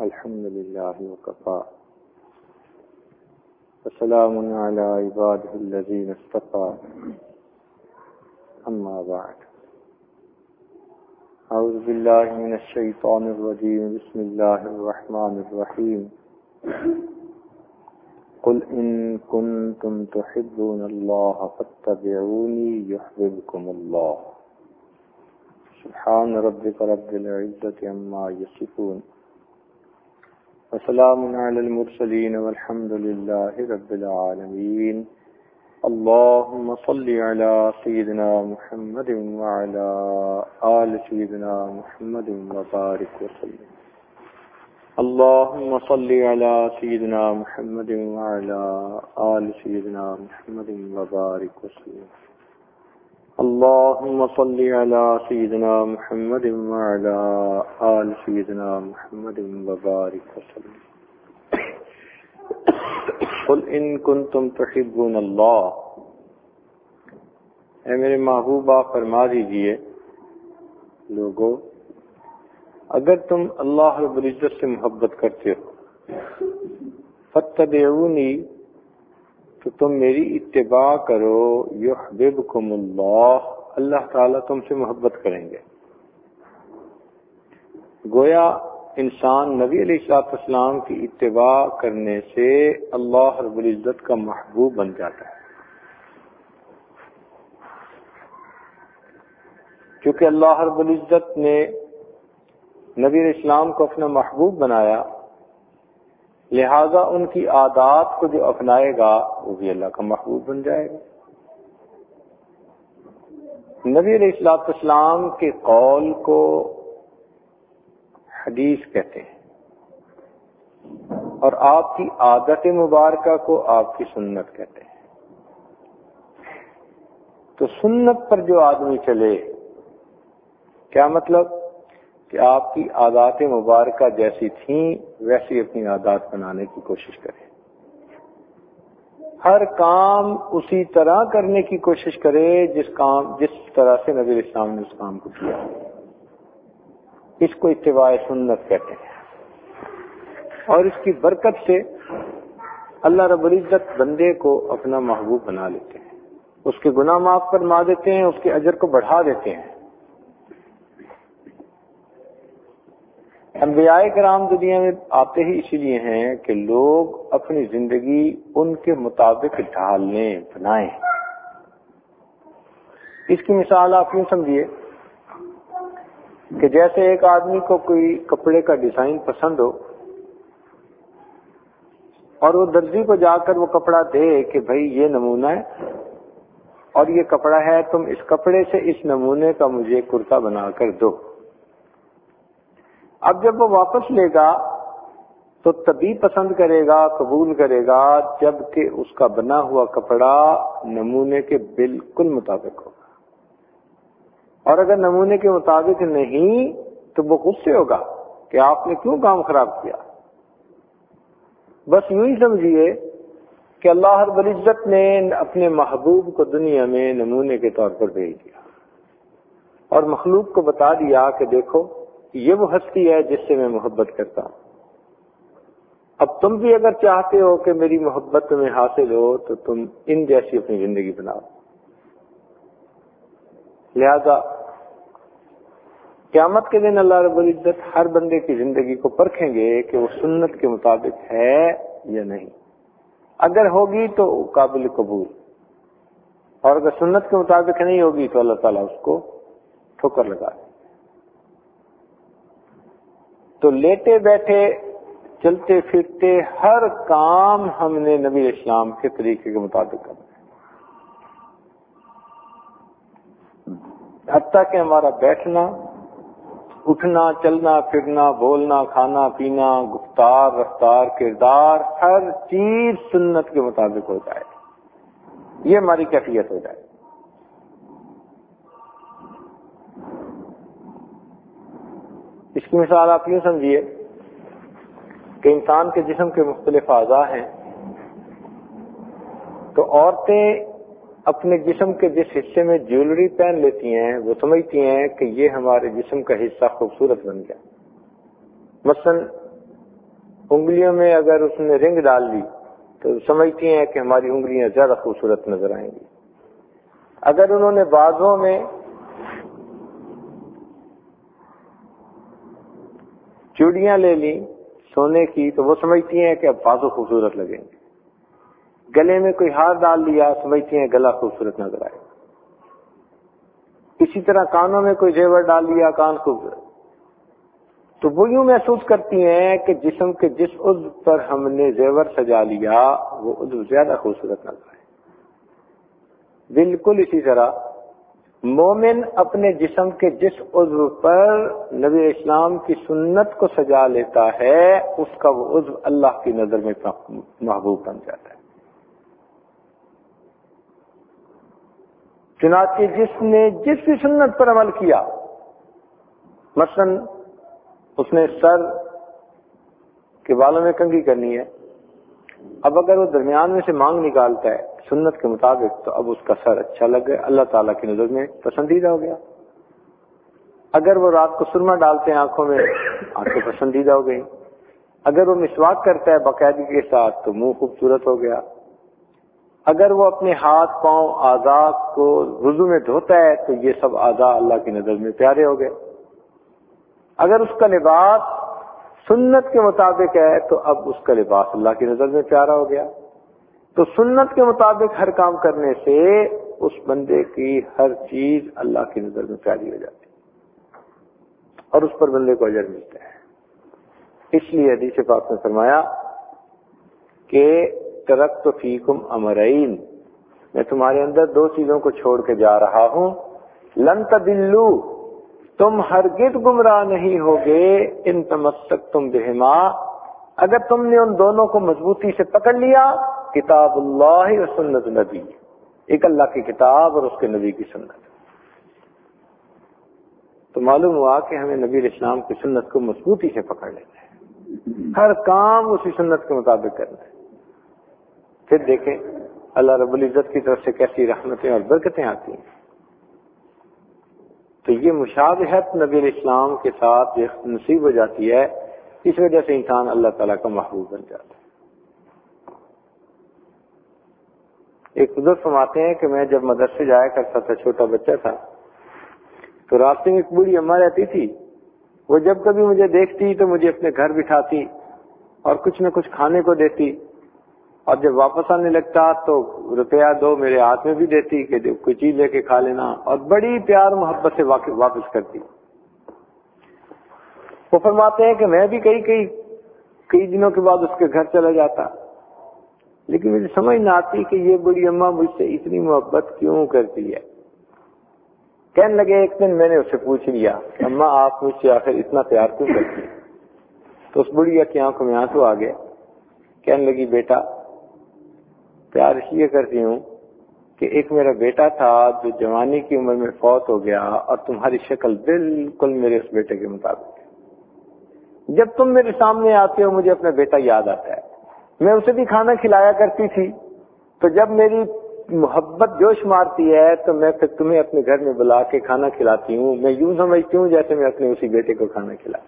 الحمد لله وكفى. وسلام على عباده الذين اصطفى. أما بعد. أعوذ بالله من الشيطان الرجيم. بسم الله الرحمن الرحيم. قل إن كنتم تحبون الله فاتبعوني يحببكم الله. سبحان ربك رب العزة عما يصفون. وسلام على المرسلين والحمد لله رب العالمين اللهم صل على سيدنا محمد وعلى آل سيدنا محمد وبارك وسلم. اللهم صل على سيدنا محمد وعلى آل سيدنا محمد وبارك وسلم. اللهم صل على سيدنا محمد وعلى آل سيدنا محمد وبارك وسلم. قل ان کنتم تحبون اللہ اے میرے محبوبہ فرما دیجیے لوگو، اگر تم اللہ رب العزت سے محبت کرتے ہو فتبعونی تو تم میری اتباع کرو، یحببکم اللہ اللہ تعالیٰ تم سے محبت کریں گے۔ گویا انسان نبی علیہ السلاط اسلام کی اتباع کرنے سے اللہ رب العزت کا محبوب بن جاتا ہے۔ کیونکہ اللہ رب العزت نے نبی علیہ السلام کو اپنا محبوب بنایا۔ لہذا ان کی عادات کو جو اپنائے گا، وہ بھی اللہ کا محبوب بن جائے گا۔ نبی علیہ السلاط اسلام کے قول کو حدیث کہتے ہیں۔ اور آپ کی عادت مبارکہ کو آپ کی سنت کہتے ہیں۔ تو سنت پر جو آدمی چلے، کیا مطلب؟ کہ آپ کی عادات مبارکہ جیسی تھیں، ویسی اپنی عادات بنانے کی کوشش کرے ہر کام اسی طرح کرنے کی کوشش کرے جس کام، جس طرح سے نبی اسلام نے اس کام کو کیا۔ اس کو اتباع سنت کہتے ہیں۔ اور اس کی برکت سے اللہ رب العزت بندے کو اپنا محبوب بنا لیتے ہیں۔ اس کے گناہ معاف فرما دیتے ہیں، اس کے اجر کو بڑھا دیتے ہیں۔ انبیاء کرام دنیا میں آتے ہی اسی لیے ہیں کہ لوگ اپنی زندگی ان کے مطابق ڈھال لیں بنائیں۔ اس کی مثال آپ یوں سمجھیے کہ جیسے ایک آدمی کو کوئی کپڑے کا ڈیزائن پسند ہو اور وہ درزی کو جا کر وہ کپڑا دے کہ بھائی یہ نمونہ ہے اور یہ کپڑا ہے، تم اس کپڑے سے اس نمونے کا مجھے کرتا بنا کر دو۔ اب جب وہ واپس لے گا تو تبھی پسند کرے گا، قبول کرے گا، جبکہ اس کا بنا ہوا کپڑا نمونے کے بالکل مطابق ہوگا۔ اور اگر نمونے کے مطابق نہیں تو وہ غصے ہوگا کہ آپ نے کیوں کام خراب کیا۔ بس یوں ہی سمجھیے کہ اللہ ہر العزت نے اپنے محبوب کو دنیا میں نمونے کے طور پر بھیج دیا۔ اور مخلوق کو بتا دیا کہ دیکھو یہ وہ ہستی ہے جس سے میں محبت کرتا ہوں۔ اب تم بھی اگر چاہتے ہو کہ میری محبت تمہیں حاصل ہو تو تم ان جیسی اپنی زندگی بناؤ۔ لہذا قیامت کے دن اللہ رب العزت ہر بندے کی زندگی کو پرکھیں گے کہ وہ سنت کے مطابق ہے یا نہیں۔ اگر ہوگی تو قابل قبول۔ اور اگر سنت کے مطابق نہیں ہوگی تو اللہ تعالیٰ اس کو ٹھوکر لگا دے۔ تو لیٹے بیٹھے، چلتے پھرتے ہر کام ہم نے نبی اسلام کے طریقے کے مطابق کرنا حتیٰ کہ ہمارا بیٹھنا، اٹھنا، چلنا، پھرنا، بولنا، کھانا پینا، گفتار، رفتار، کردار، ہر چیز سنت کے مطابق ہو جائے۔ یہ ہماری کیفیت ہو جائے۔ اس کی مثال آپ یوں سمجھیے کہ انسان کے جسم کے مختلف اعضاء ہیں۔ تو عورتیں اپنے جسم کے جس حصے میں جیولری پہن لیتی ہیں، وہ سمجھتی ہیں کہ یہ ہمارے جسم کا حصہ خوبصورت بن گیا۔ مثلا انگلیوں میں اگر اس نے رنگ ڈال لی تو سمجھتی ہیں کہ ہماری انگلیاں زیادہ خوبصورت نظر آئیں گی۔ اگر انہوں نے بازوں میں چوڑیاں لے لی سونے کی تو وہ سمجھتی ہیں کہ اب بازو خوبصورت لگیں گے۔ گلے میں کوئی ہار ڈال لیا، سمجھتی ہیں گلا خوبصورت نظر آئے۔ اسی طرح کانوں میں کوئی زیور ڈال لیا، کان خوبصورت۔ تو وہ یوں محسوس کرتی ہیں کہ جسم کے جس عضو پر ہم نے زیور سجا لیا، وہ عضو زیادہ خوبصورت نظر آئے۔ بالکل اسی طرح مومن اپنے جسم کے جس عضو پر نبی اسلام کی سنت کو سجا لیتا ہے، اس کا وہ عضو اللہ کی نظر میں محبوب بن جاتا ہے۔ چنانچہ جس نے جس بھی سنت پر عمل کیا، مثلا اس نے سر کے بالوں میں کنگھی کرنی ہے، اب اگر وہ درمیان میں سے مانگ نکالتا ہے سنت کے مطابق تو اب اس کا سر اچھا لگ گیا، اللہ تعالیٰ کی نظر میں پسندیدہ ہو گیا۔ اگر وہ رات کو سرما ڈالتے ہیں آنکھوں میں، آنکھیں پسندیدہ ہو گئی اگر وہ مسواک کرتا ہے باقاعدگی کے ساتھ، تو منہ خوبصورت ہو گیا۔ اگر وہ اپنے ہاتھ، پاؤں، آزاد کو وضو میں دھوتا ہے، تو یہ سب آزاد اللہ کی نظر میں پیارے ہو گئے۔ اگر اس کا لباس سنت کے مطابق ہے، تو اب اس کا لباس اللہ کی نظر میں پیارا ہو گیا۔ تو سنت کے مطابق ہر کام کرنے سے اس بندے کی ہر چیز اللہ کی نظر میں پیاری ہو جاتی اور اس پر بندے کو اجر ملتا ہے۔ اس لیے حدیث پاک نے فرمایا کہ ترک تو فیکم امرین، میں تمہارے اندر دو چیزوں کو چھوڑ کے جا رہا ہوں۔ لن تدلو، تم ہرگز گمراہ نہیں ہوگے۔ ان تمسک تم بہما، اگر تم نے ان دونوں کو مضبوطی سے پکڑ لیا کتاب اللہ و سنت نبی۔ ایک اللہ کی کتاب اور اس کے نبی کی سنت۔ تو معلوم ہوا کہ ہمیں نبی اسلام کی سنت کو مضبوطی سے پکڑ لینا ہے۔ ہر کام اسی سنت کے مطابق کرنا ہے۔ پھر دیکھیں، اللہ رب العزت کی طرف سے کیسی رحمتیں اور برکتیں آتی ہیں۔ تو یہ مشابہت نبی اسلام کے ساتھ نصیب ہو جاتی ہے۔ اس وجہ سے انسان اللہ تعالیٰ کا محبوب بن جاتا ہے۔ ایک بزرگ فرماتے ہیں کہ میں جب مدرسے جایا کرتا تھا، چھوٹا بچہ تھا، تو راستے میں ایک بوڑھی اما رہتی تھی۔ وہ جب کبھی مجھے دیکھتی تو مجھے اپنے گھر بٹھاتی اور کچھ نہ کچھ کھانے کو دیتی۔ اور جب واپس آنے لگتا تو روپیہ دو میرے ہاتھ میں بھی دیتی کہ کوئی چیز لے کے کھا لینا اور بڑی پیار محبت سے واپس کرتی۔ وہ فرماتے ہیں کہ میں بھی کئی کئی کئی دنوں کے بعد اس کے گھر چلا جاتا۔ لیکن مجھے سمجھ نہ آتی کہ یہ بڑی اماں مجھ سے اتنی محبت کیوں کرتی ہے؟ کہنے لگے ایک دن میں نے اسے پوچھ لیا، اماں، آپ مجھ سے آخر اتنا پیار کیوں کرتی تو اس بڑھیا کی آنکھوں میں آنسو آ گیا کہنے لگی، بیٹا، پیار اس لیے کرتی ہوں کہ ایک میرا بیٹا تھا جو جوانی کی عمر میں فوت ہو گیا اور تمہاری شکل بالکل میرے اس بیٹے کے مطابق جب تم میرے سامنے آتے ہو، مجھے اپنا بیٹا یاد آتا ہے۔ میں اسے بھی کھانا کھلایا کرتی تھی۔ تو جب میری محبت جوش مارتی ہے، تو میں پھر تمہیں اپنے گھر میں بلا کے کھانا کھلاتی ہوں۔ میں یوں سمجھتی ہوں جیسے میں اپنے اسی بیٹے کو کھانا کھلا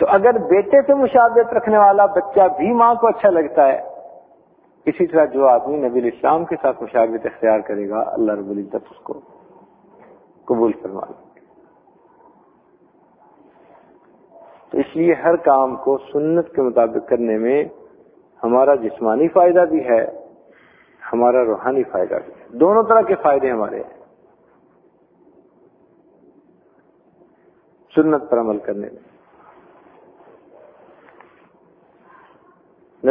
تو اگر بیٹے سے مشابت رکھنے والا بچہ بھی ماں کو اچھا لگتا ہے، اسی طرح جو آدمی نبی الاسلام کے ساتھ مشاورت اختیار کرے گا، اللہ رب العزت اس کو قبول فرما تو اس لیے ہر کام کو سنت کے مطابق کرنے میں ہمارا جسمانی فائدہ بھی ہے، ہمارا روحانی فائدہ بھی ہے۔ دونوں طرح کے فائدے ہمارے ہیں۔ سنت پر عمل کرنے میں۔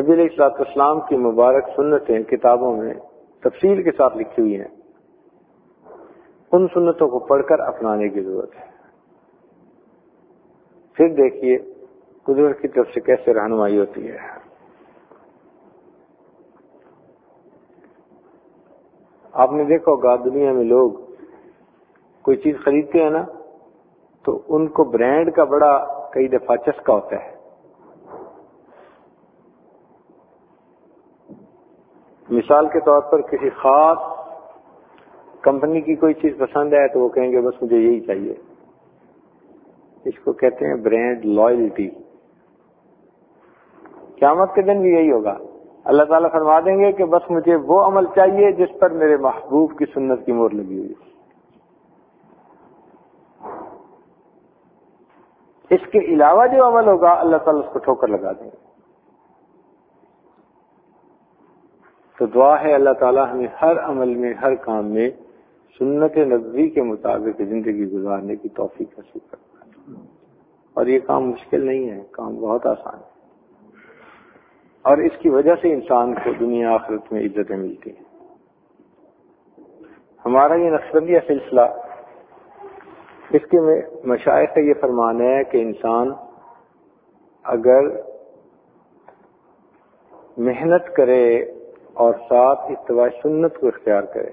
نبی علیہ السلاط اسلام کی مبارک سنتیں کتابوں میں تفصیل کے ساتھ لکھی ہوئی ہیں۔ ان سنتوں کو پڑھ کر اپنانے کی ضرورت ہے۔ پھر دیکھیے قدرت کی طرف سے کیسے رہنمائی ہوتی ہے۔ آپ نے دیکھا ہوگا دنیا میں لوگ کوئی چیز خریدتے ہیں نا، تو ان کو برانڈ کا بڑا کئی دفعہ چسکا ہوتا ہے۔ مثال کے طور پر کسی خاص کمپنی کی کوئی چیز پسند ہے تو وہ کہیں گے، بس مجھے یہی چاہیے۔ اس کو کہتے ہیں برانڈ لائلٹی قیامت کے دن بھی یہی ہوگا۔ اللہ تعالیٰ فرما دیں گے کہ بس مجھے وہ عمل چاہیے جس پر میرے محبوب کی سنت کی مور لگی ہوئی اس کے علاوہ جو عمل ہوگا، اللہ تعالیٰ اس کو ٹھوکر لگا دیں گے۔ تو دعا ہے اللہ تعالیٰ ہمیں ہر عمل میں، ہر کام میں سنت نبوی کے مطابق زندگی گزارنے کی توفیق حاصل کرتا اور یہ کام مشکل نہیں ہے، کام بہت آسان ہے۔ اور اس کی وجہ سے انسان کو دنیا آخرت میں عزتیں ملتی ہیں۔ ہمارا یہ نقصبندیہ سلسلہ اس کے مشاعر کا یہ فرمان ہے کہ انسان اگر محنت کرے اور ساتھ اتباع سنت کو اختیار کرے،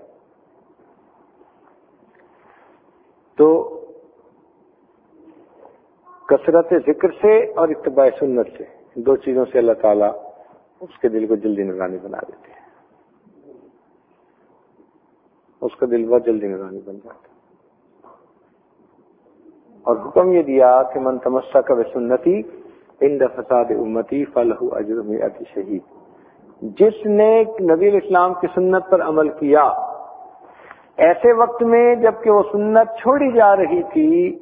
تو کثرت ذکر سے اور اتباع سنت سے۔ دو چیزوں سے اللہ تعالیٰ اس کے دل کو جلدی نگرانی بنا دیتے ہیں۔ اس کا دل بہت جلدی نگرانی بن جاتا اور حکم یہ دیا کہ من تمسا کا سنتی ان فساد امتی فلح اجرم اتی شہید۔ جس نے نبی اسلام کی سنت پر عمل کیا، ایسے وقت میں جبکہ وہ سنت چھوڑی جا رہی تھی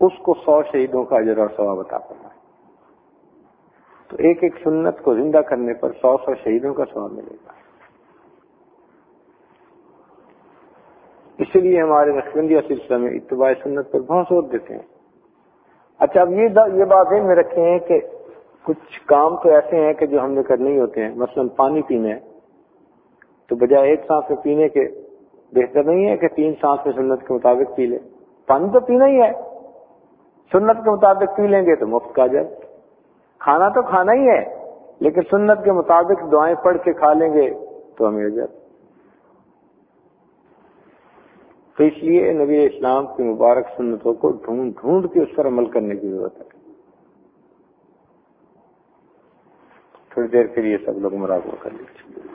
اس کو سو شہیدوں کا اجر اور ثواب بتا پڑا تو ایک ایک سنت کو زندہ کرنے پر سو سو شہیدوں کا سواب ملے گا۔ اسی لیے ہمارے نقشبندیہ سلسلہ میں اتباع سنت پر بہت زور دیتے ہیں۔ اچھا اب یہ بات میں رکھے ہیں کہ کچھ کام تو ایسے ہیں کہ جو ہم نے کرنے ہی ہوتے ہیں۔ مثلا پانی پینا ہے، تو بجائے ایک سانس میں پینے کے بہتر نہیں ہے کہ تین سانس میں سنت کے مطابق پی لے۔ پانی تو پینا ہی ہے۔ سنت کے مطابق پی لیں گے تو مفت کا جائے۔ کھانا تو کھانا ہی ہے، لیکن سنت کے مطابق دعائیں پڑھ کے کھا لیں گے تو ہمیں جائے تو اس لیے نبی اسلام کی مبارک سنتوں کو ڈھونڈ ڈھونڈ کے اس پر عمل کرنے کی ضرورت ہے۔ تھوڑی دیر کے لیے سب لوگ مراقبہ کر لیجیے